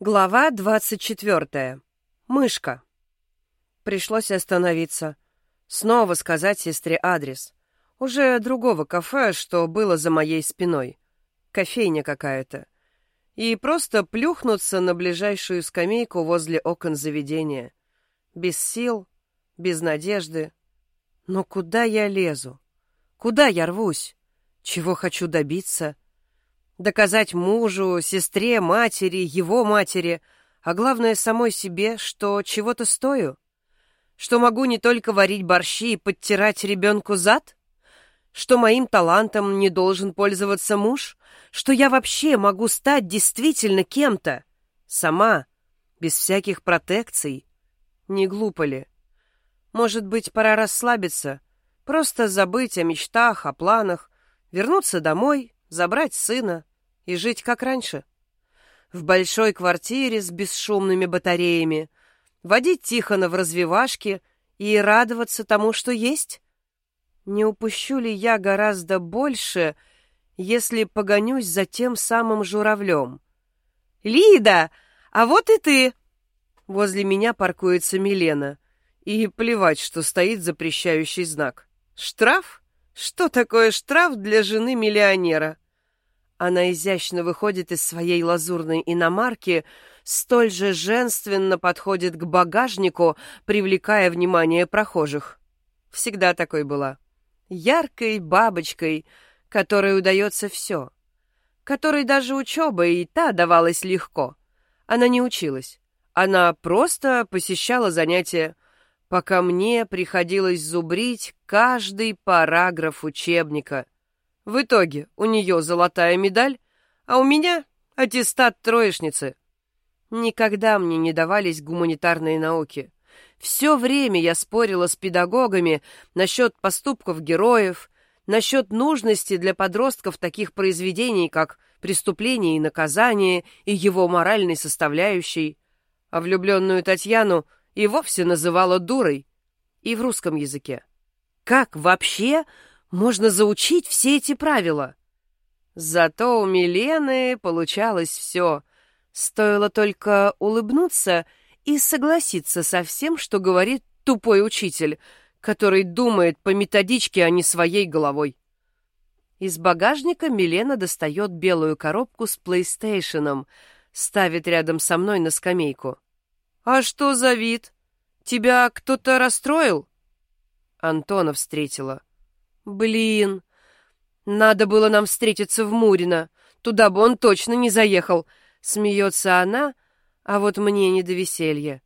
Глава двадцать четвертая. Мышка. Пришлось остановиться. Снова сказать сестре адрес. Уже другого кафе, что было за моей спиной. Кофейня какая-то. И просто плюхнуться на ближайшую скамейку возле окон заведения. Без сил, без надежды. Но куда я лезу? Куда я рвусь? Чего хочу добиться? — Доказать мужу, сестре, матери, его матери, а главное самой себе, что чего-то стою? Что могу не только варить борщи и подтирать ребенку зад? Что моим талантом не должен пользоваться муж? Что я вообще могу стать действительно кем-то? Сама, без всяких протекций? Не глупо ли? Может быть, пора расслабиться, просто забыть о мечтах, о планах, вернуться домой, забрать сына, и жить как раньше. В большой квартире с бесшумными батареями, водить Тихона в развивашки и радоваться тому, что есть. Не упущу ли я гораздо больше, если погонюсь за тем самым журавлем? «Лида, а вот и ты!» Возле меня паркуется Милена. И плевать, что стоит запрещающий знак. Штраф? Что такое штраф для жены миллионера? Она изящно выходит из своей лазурной иномарки, столь же женственно подходит к багажнику, привлекая внимание прохожих. Всегда такой была. Яркой бабочкой, которой удается все. Которой даже учеба и та давалась легко. Она не училась. Она просто посещала занятия, пока мне приходилось зубрить каждый параграф учебника — в итоге у нее золотая медаль, а у меня аттестат троечницы. Никогда мне не давались гуманитарные науки. Все время я спорила с педагогами насчет поступков героев, насчет нужности для подростков таких произведений, как «Преступление и наказание» и его моральной составляющей, а влюбленную Татьяну и вовсе называла дурой, и в русском языке. Как вообще можно заучить все эти правила. Зато у Милены получалось все. Стоило только улыбнуться и согласиться со всем, что говорит тупой учитель, который думает по методичке, а не своей головой. Из багажника Милена достает белую коробку с плейстейшеном, ставит рядом со мной на скамейку. «А что за вид? Тебя кто-то расстроил?» Антона встретила. Блин, надо было нам встретиться в Мурино. Туда бы он точно не заехал. Смеется она, а вот мне не до веселья.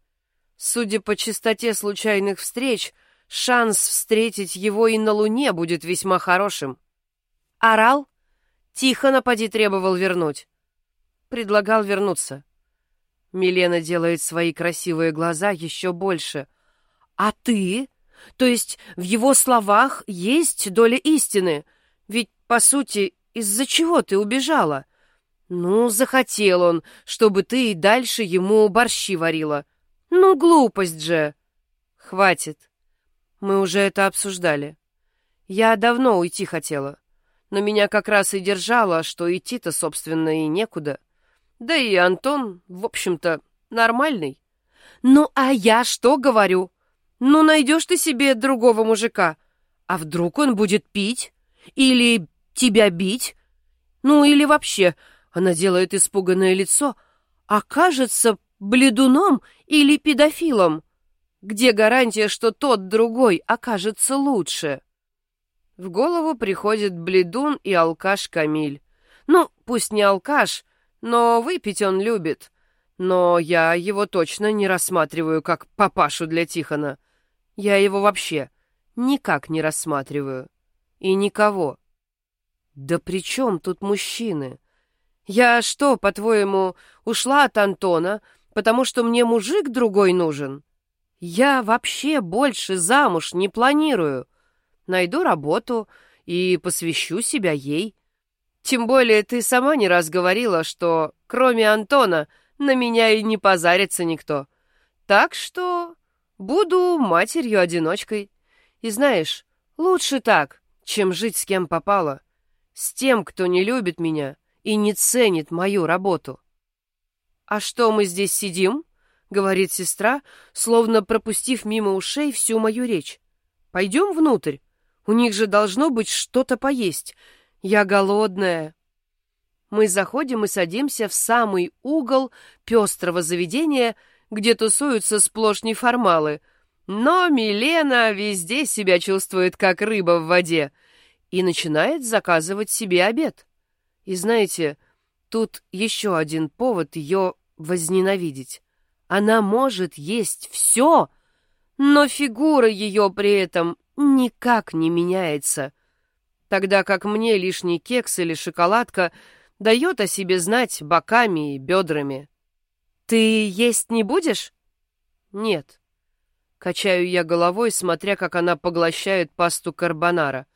Судя по частоте случайных встреч, шанс встретить его и на Луне будет весьма хорошим. Орал? Тихо напади требовал вернуть. Предлагал вернуться. Милена делает свои красивые глаза еще больше. А ты? То есть в его словах есть доля истины. Ведь, по сути, из-за чего ты убежала? Ну, захотел он, чтобы ты и дальше ему борщи варила. Ну, глупость же. Хватит. Мы уже это обсуждали. Я давно уйти хотела. Но меня как раз и держало, что идти-то, собственно, и некуда. Да и Антон, в общем-то, нормальный. Ну, а я что говорю? Ну, найдешь ты себе другого мужика. А вдруг он будет пить? Или тебя бить? Ну, или вообще, она делает испуганное лицо, окажется бледуном или педофилом. Где гарантия, что тот другой окажется лучше? В голову приходит бледун и алкаш Камиль. Ну, пусть не алкаш, но выпить он любит. Но я его точно не рассматриваю как папашу для Тихона. Я его вообще никак не рассматриваю. И никого. Да при чем тут мужчины? Я что, по-твоему, ушла от Антона, потому что мне мужик другой нужен? Я вообще больше замуж не планирую. Найду работу и посвящу себя ей. Тем более ты сама не раз говорила, что кроме Антона на меня и не позарится никто. Так что Буду матерью-одиночкой. И знаешь, лучше так, чем жить с кем попало. С тем, кто не любит меня и не ценит мою работу. «А что мы здесь сидим?» — говорит сестра, словно пропустив мимо ушей всю мою речь. «Пойдем внутрь. У них же должно быть что-то поесть. Я голодная». Мы заходим и садимся в самый угол пестрого заведения, где тусуются сплошь неформалы. Но Милена везде себя чувствует, как рыба в воде, и начинает заказывать себе обед. И знаете, тут еще один повод ее возненавидеть. Она может есть все, но фигура ее при этом никак не меняется, тогда как мне лишний кекс или шоколадка — дает о себе знать боками и бедрами. «Ты есть не будешь?» «Нет». Качаю я головой, смотря, как она поглощает пасту карбонара.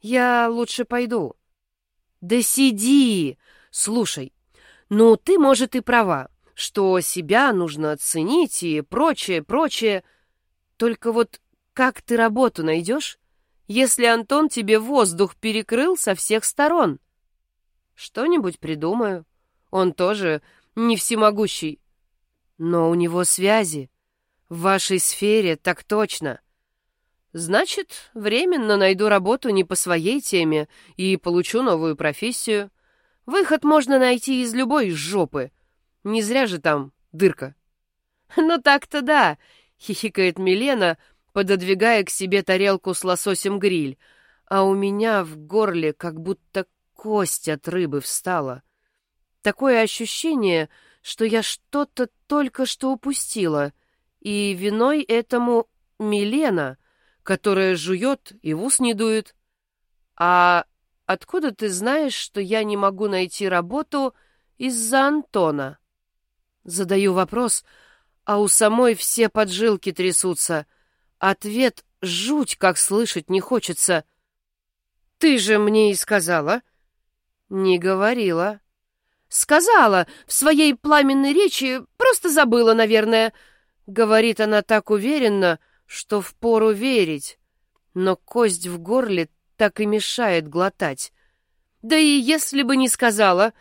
«Я лучше пойду». «Да сиди! Слушай, ну ты, может, и права, что себя нужно оценить и прочее, прочее. Только вот как ты работу найдешь, если Антон тебе воздух перекрыл со всех сторон?» Что-нибудь придумаю. Он тоже не всемогущий. Но у него связи. В вашей сфере так точно. Значит, временно найду работу не по своей теме и получу новую профессию. Выход можно найти из любой жопы. Не зря же там дырка. Ну так-то да, хихикает Милена, пододвигая к себе тарелку с лососем гриль, а у меня в горле как будто кость от рыбы встала. Такое ощущение, что я что-то только что упустила, и виной этому Милена, которая жует и в ус не дует. А откуда ты знаешь, что я не могу найти работу из-за Антона? Задаю вопрос, а у самой все поджилки трясутся. Ответ жуть, как слышать не хочется. Ты же мне и сказала, — «Не говорила». «Сказала в своей пламенной речи, просто забыла, наверное». Говорит она так уверенно, что впору верить. Но кость в горле так и мешает глотать. «Да и если бы не сказала,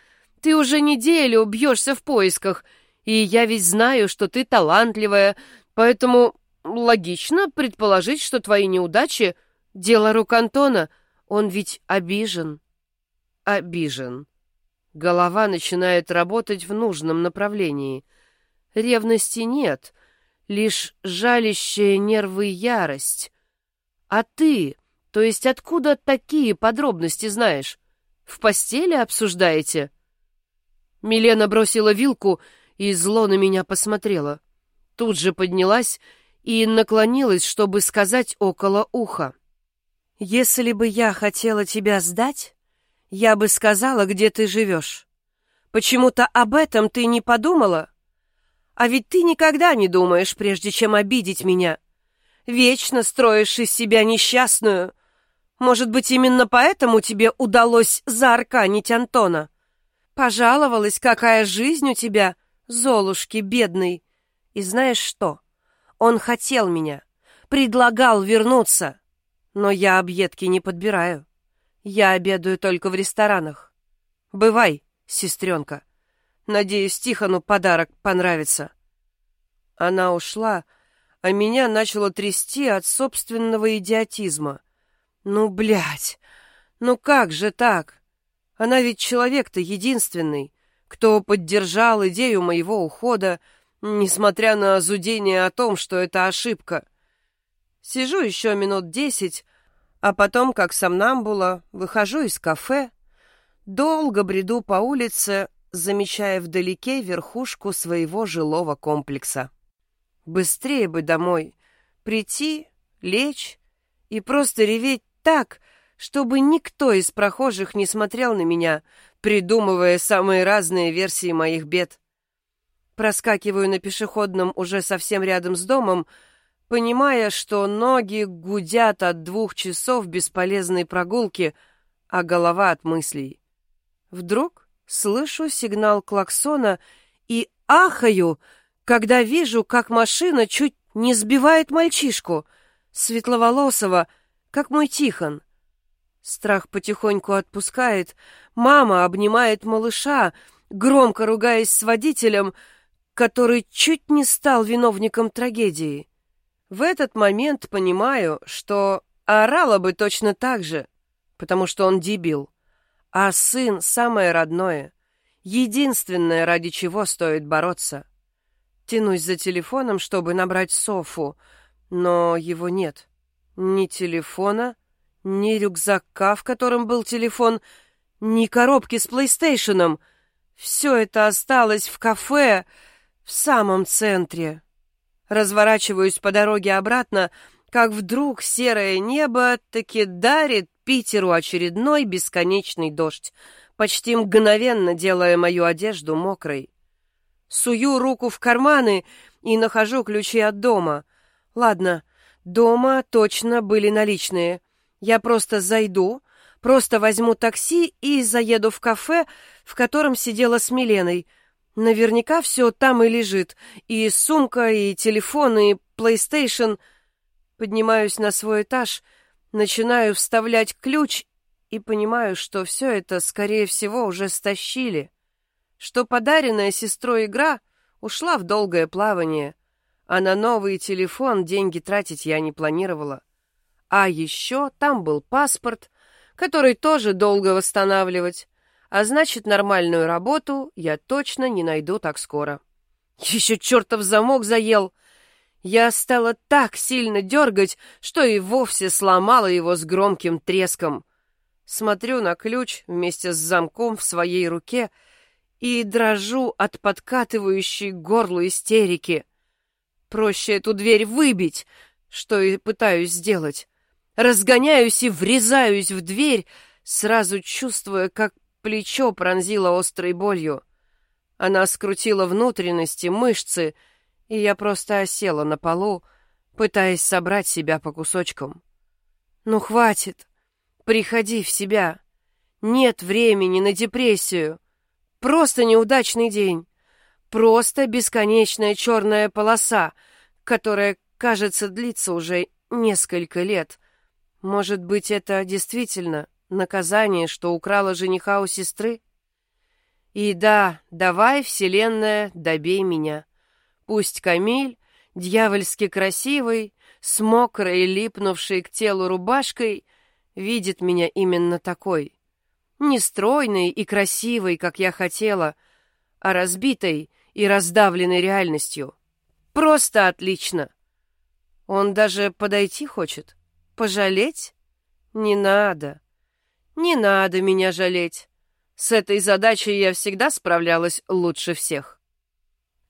ты уже неделю бьешься в поисках, и я ведь знаю, что ты талантливая, поэтому логично предположить, что твои неудачи — дело рук Антона, он ведь обижен» обижен. Голова начинает работать в нужном направлении. Ревности нет, лишь жалящая нервы ярость. А ты, то есть откуда такие подробности знаешь? В постели обсуждаете? Милена бросила вилку и зло на меня посмотрела. Тут же поднялась и наклонилась, чтобы сказать около уха. «Если бы я хотела тебя сдать, я бы сказала, где ты живешь. Почему-то об этом ты не подумала? А ведь ты никогда не думаешь, прежде чем обидеть меня. Вечно строишь из себя несчастную. Может быть, именно поэтому тебе удалось заарканить Антона? Пожаловалась, какая жизнь у тебя, Золушки бедный. И знаешь что? Он хотел меня, предлагал вернуться, но я объедки не подбираю. Я обедаю только в ресторанах. Бывай, сестренка. Надеюсь, Тихону подарок понравится. Она ушла, а меня начало трясти от собственного идиотизма. Ну, блядь, ну как же так? Она ведь человек-то единственный, кто поддержал идею моего ухода, несмотря на зудение о том, что это ошибка. Сижу еще минут десять, а потом, как сомнамбула, выхожу из кафе, долго бреду по улице, замечая вдалеке верхушку своего жилого комплекса. Быстрее бы домой, прийти, лечь и просто реветь так, чтобы никто из прохожих не смотрел на меня, придумывая самые разные версии моих бед. Проскакиваю на пешеходном уже совсем рядом с домом, понимая, что ноги гудят от двух часов бесполезной прогулки, а голова от мыслей. Вдруг слышу сигнал клаксона и ахаю, когда вижу, как машина чуть не сбивает мальчишку, светловолосого, как мой Тихон. Страх потихоньку отпускает, мама обнимает малыша, громко ругаясь с водителем, который чуть не стал виновником трагедии. В этот момент понимаю, что орала бы точно так же, потому что он дебил. А сын — самое родное, единственное, ради чего стоит бороться. Тянусь за телефоном, чтобы набрать Софу, но его нет. Ни телефона, ни рюкзака, в котором был телефон, ни коробки с плейстейшеном. Все это осталось в кафе в самом центре. Разворачиваюсь по дороге обратно, как вдруг серое небо таки дарит Питеру очередной бесконечный дождь, почти мгновенно делая мою одежду мокрой. Сую руку в карманы и нахожу ключи от дома. Ладно, дома точно были наличные. Я просто зайду, просто возьму такси и заеду в кафе, в котором сидела с Миленой. Наверняка все там и лежит. И сумка, и телефон, и PlayStation. Поднимаюсь на свой этаж — Начинаю вставлять ключ и понимаю, что все это, скорее всего, уже стащили. Что подаренная сестрой игра ушла в долгое плавание, а на новый телефон деньги тратить я не планировала. А еще там был паспорт, который тоже долго восстанавливать, а значит, нормальную работу я точно не найду так скоро. Еще чертов замок заел — я стала так сильно дергать, что и вовсе сломала его с громким треском. Смотрю на ключ вместе с замком в своей руке и дрожу от подкатывающей горлу истерики. Проще эту дверь выбить, что и пытаюсь сделать. Разгоняюсь и врезаюсь в дверь, сразу чувствуя, как плечо пронзило острой болью. Она скрутила внутренности, мышцы — и я просто осела на полу, пытаясь собрать себя по кусочкам. «Ну, хватит! Приходи в себя! Нет времени на депрессию! Просто неудачный день! Просто бесконечная черная полоса, которая, кажется, длится уже несколько лет. Может быть, это действительно наказание, что украла жениха у сестры? И да, давай, Вселенная, добей меня!» Пусть Камиль, дьявольски красивый, с мокрой, липнувшей к телу рубашкой, видит меня именно такой. Не стройной и красивой, как я хотела, а разбитой и раздавленной реальностью. Просто отлично. Он даже подойти хочет. Пожалеть? Не надо. Не надо меня жалеть. С этой задачей я всегда справлялась лучше всех.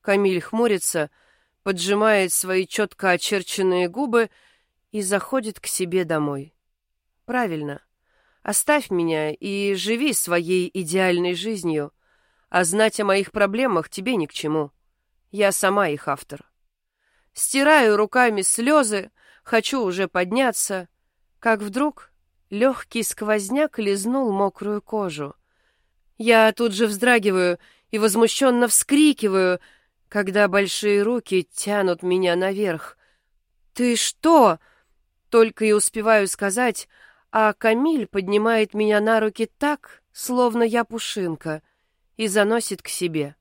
Камиль хмурится, поджимает свои четко очерченные губы и заходит к себе домой. Правильно. Оставь меня и живи своей идеальной жизнью, а знать о моих проблемах тебе ни к чему. Я сама их автор. Стираю руками слезы, хочу уже подняться, как вдруг легкий сквозняк лизнул мокрую кожу. Я тут же вздрагиваю и возмущенно вскрикиваю — когда большие руки тянут меня наверх. «Ты что?» Только и успеваю сказать, а Камиль поднимает меня на руки так, словно я пушинка, и заносит к себе.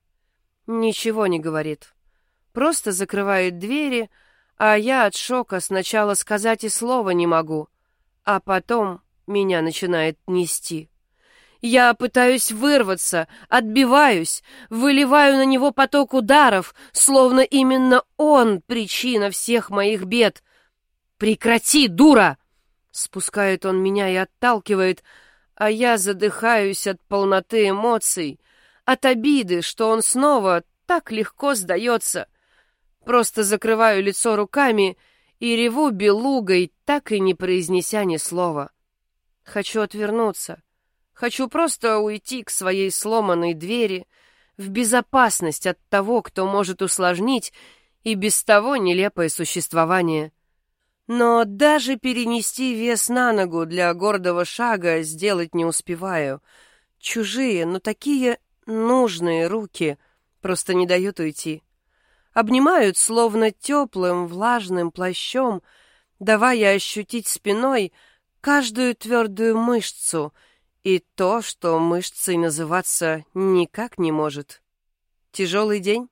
Ничего не говорит. Просто закрывает двери, а я от шока сначала сказать и слова не могу, а потом меня начинает нести. Я пытаюсь вырваться, отбиваюсь, выливаю на него поток ударов, словно именно он причина всех моих бед. «Прекрати, дура!» Спускает он меня и отталкивает, а я задыхаюсь от полноты эмоций, от обиды, что он снова так легко сдается. Просто закрываю лицо руками и реву белугой, так и не произнеся ни слова. Хочу отвернуться, Хочу просто уйти к своей сломанной двери, в безопасность от того, кто может усложнить и без того нелепое существование. Но даже перенести вес на ногу для гордого шага сделать не успеваю. Чужие, но такие нужные руки просто не дают уйти. Обнимают словно теплым влажным плащом, давая ощутить спиной каждую твердую мышцу — И то, что мышцей называться никак не может. Тяжелый день?